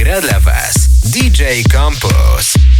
gra dla Was DJ Campos.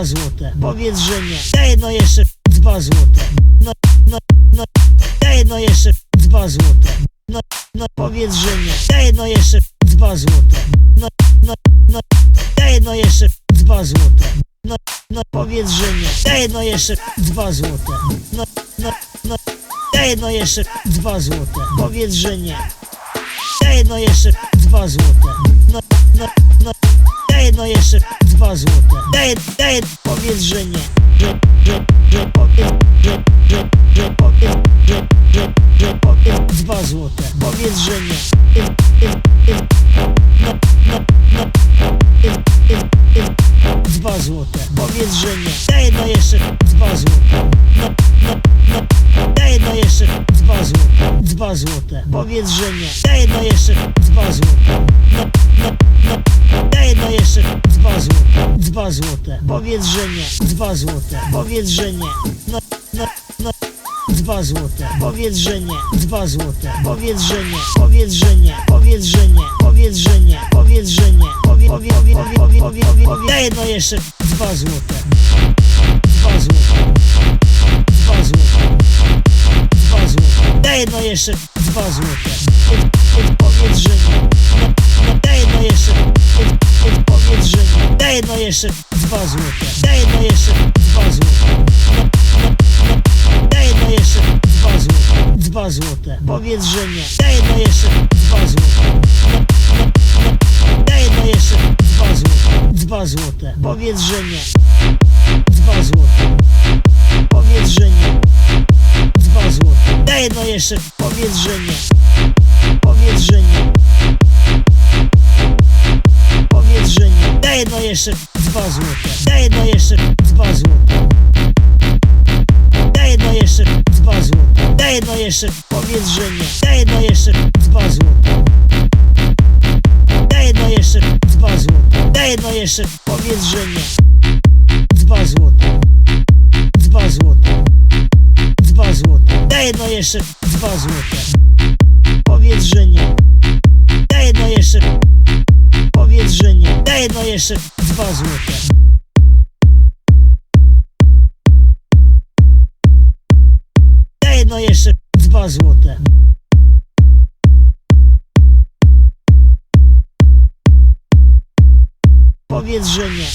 Dwa złote. Powiedz, że nie. Daj no jeszcze dwa złote. No, no, no, daj no jeszcze dwa złote. No, no, powiedz, że nie. Daj no jeszcze dwa złote. No, no, no, daj no jeszcze dwa złote. No, no, powiedz, że nie. Daj no jeszcze dwa złote. No, no, no, daj no jeszcze dwa złote. Powiedz, że nie. Daj no jeszcze dwa złote. No, no, no, daj no jeszcze dwa złote. Daj, daj, powiedz, że nie. Że, że, że, powiedz, że, że, że, powiedz, że, że, że, powiedz, dwa złote. Powiedz, że nie. No, no, no, dwa złote. Powiedz, że nie. Daj no jeszcze dwa złote. No, no, no, daj no jeszcze dwa złote. Dwa złote. Powiedz, że nie. Daj no jeszcze dwa złote. No, no, no, daj no jeszcze dwa złote. Dwa złote. Powiedz, że nie. Dwa złote. Powiedz, że nie. No, no, no. Dwa złote. Powiedz, że nie. Dwa złote. Powiedz, że nie. Powiedz, że nie. Powiedz, że nie. Powiedz, że nie. Powiedz, że nie. Powie, powie, no jeszcze dwa złote. Dwa złote. Dwa złote. Dwa złote. Daj no jeszcze dwa złote. Powiedz, że nie. No, no daj no jeszcze. Powiedz, że nie. Daj no jeszcze dwa złote. Daj no jeszcze dwa złote. Daj jeszcze dwa złote. Dwa złote. Powiedz, że nie. Daj jeszcze dwa złote. Daj jeszcze dwa złote. Dwa złote. Powiedz, że nie. Dwa złote. Powiedz, że nie. Dwa złote. Daj jeszcze. Powiedz, że nie. Powiedz, że nie. Powiedz, że nie. Daj jeszcze dwa złote. Daj jeszcze dwa złote. Daj no jeszcze dwa złote. Daj no jeszcze. Powiedz, że nie. Daj no jeszcze dwa złote. Daj no jeszcze dwa złote. Daj no jeszcze. Powiedz, że nie. Dwa złote. Dwa złote. Dwa złote. Daj no jeszcze dwa złote. Powiedz, że nie. Daj no jeszcze. Powiedz, że nie. Daj no jeszcze dwa złote. No jeszcze dwa złote. Powiedz, że nie.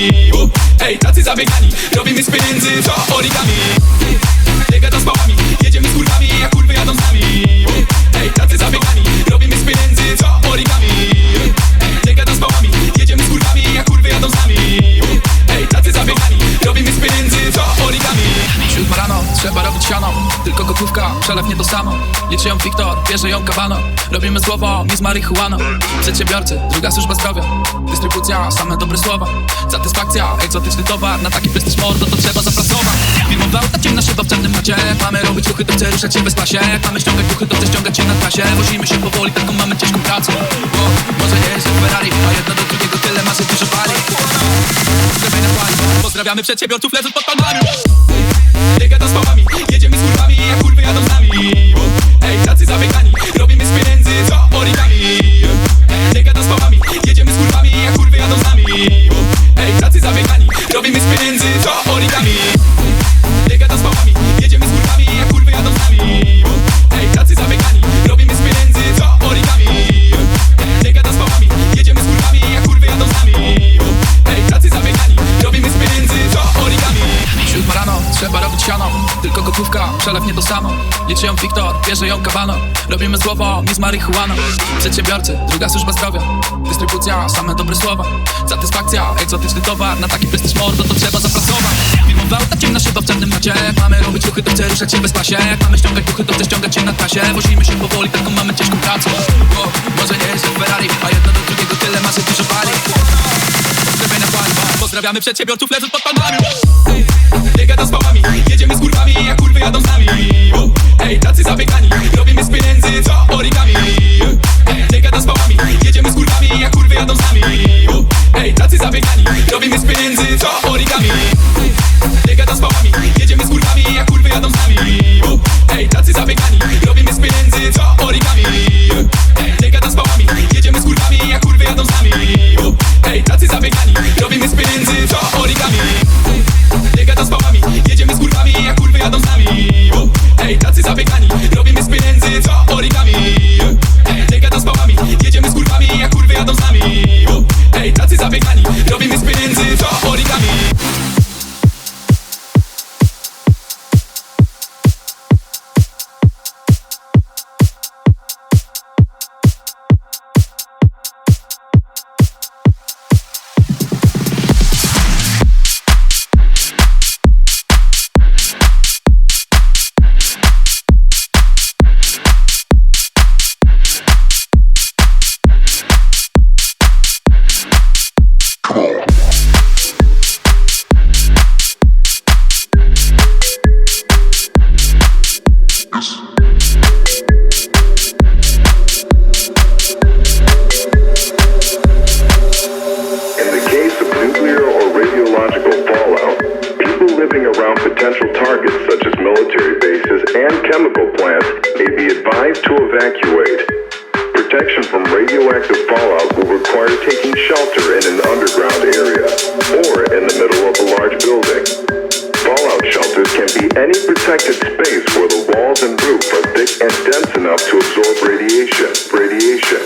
Nami Ej, tacy zabiegani, robimy z pieniędzy co origami. Nie gadam z pałami, jedziemy z kurwami, jak kurwy jadą z nami. Ej, tacy zabiegani, robimy z pieniędzy co origami trzeba robić siano Tylko gotówka, przelew nie to samo. Liczy ją Wiktor, bierze ją Kawano Robimy z głową, mi z marihuaną. Przedsiębiorcy, druga służba zdrowia. Dystrybucja, same dobre słowa. Satysfakcja, egzotyczny towar. Na taki prestiż mordo to trzeba zapracować Firmowa auta, ciemna szyba w czarnym macie. Mamy robić ruchy, to chcę ruszać się bez klasie Mamy ściągać duchy, to chcę ściągać się na trasie. Wozimy się powoli, taką mamy ciężką pracę. Bo może nie jest Ferrari A jedno do drugiego tyle masy dużo pali Pozdrawiamy przedsiębiorców, lecą pod palmami Nie gadam z pałami, jedziemy z kurwami, jak kurwy jadą z nami. Ej, tacy zabiegani, robimy z pieniędzy co origami. Nie gadam z pałami, jedziemy z kurwami, jak kurwy jadą z nami. Ej, tacy zabiegani, robimy z pieniędzy co origami Liczy ją Wiktor, bierze ją Kawano. Robimy z głową, mi z marihuaną Przedsiębiorcy, druga służba zdrowia. Dystrybucja, same dobre słowa. Satysfakcja, egzotyczny towar. Na taki prestiż mordo to trzeba zapracować. Firmowa auta, ciemna szyba w czarnym macie. Mamy robić ruchy, to chcę ruszać się bez klasie Jak mamy ściągać duchy, to chcę ściągać się na trasie Wozimy się powoli, taką mamy ciężką pracę. Bo może nie jest Ferrari A jedno do drugiego tyle masy dużo pali Pozdrawiamy paliwo Pozdrawiamy przedsiębiorców, lecą pod palmami Nie gadam z pałami, jedziemy z kurwami, jak kurwy jadą z nami Ej, tacy zabiegani, robimy z pieniędzy co? Origami. Nie gadam z jedziemy z kurwami, jak kurwy jadą z nami Ej, tacy zabiegani, robimy z pieniędzy co? Origami. Nie gadam z jedziemy z kurwami, jak kurwy jadą z nami around potential targets such as military bases and chemical plants may be advised to evacuate. Protection from radioactive fallout will require taking shelter in an underground area or in the middle of a large building. Fallout shelters can be any protected space where and dense enough to absorb radiation, radiation,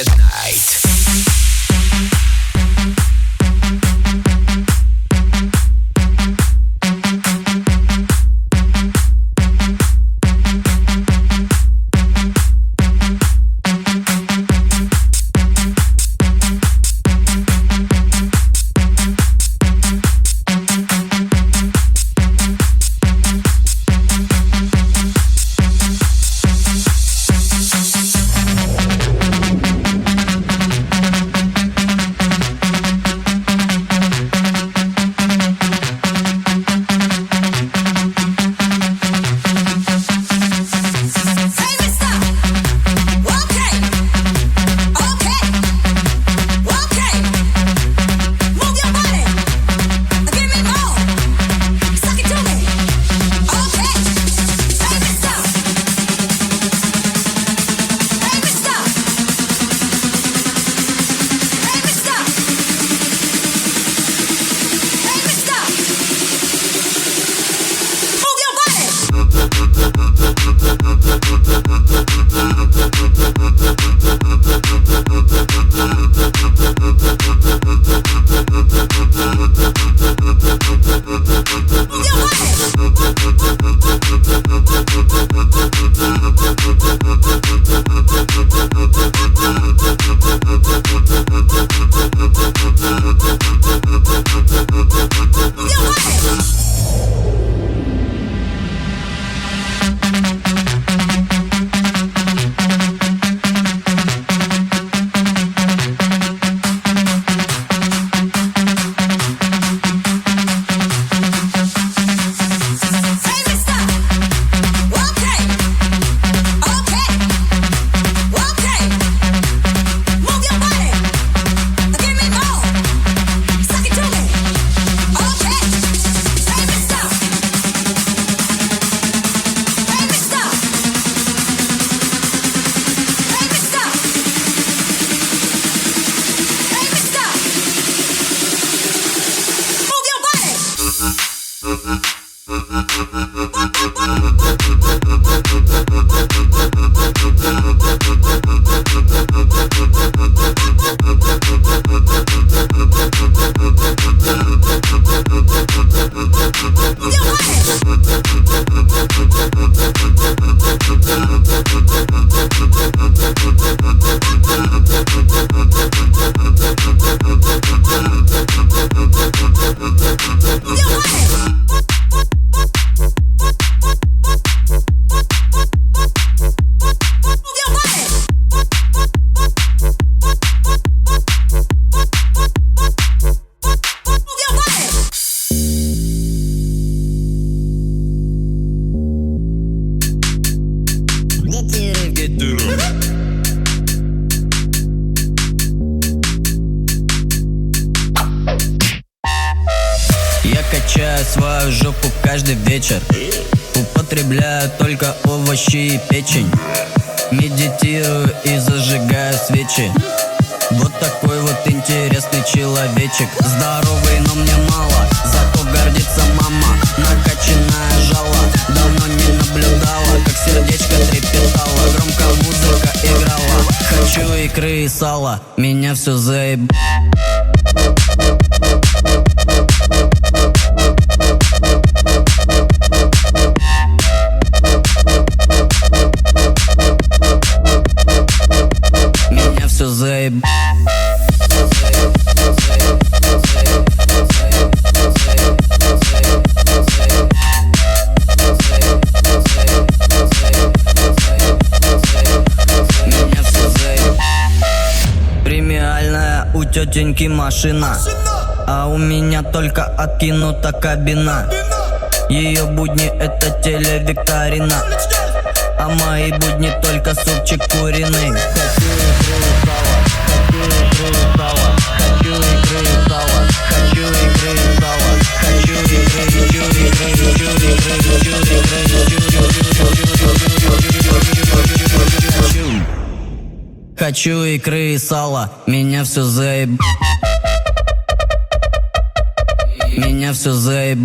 at night. Thank you. Каждый вечер. Употребляю только овощи и печень. Медитирую и зажигаю свечи. Вот такой вот интересный человечек. Здоровый, но мне мало. Зато гордится мама Накачанная жала. Давно не наблюдала Как сердечко трепетало. Громко музыка играла. Хочу икры и сала. Меня все заеб... тетеньки машина. А у меня только откинута кабина. Ее будни это телевикторина А мои будни только супчик куриный хочу икры и сала. Меня все заеб... Меня все заеб...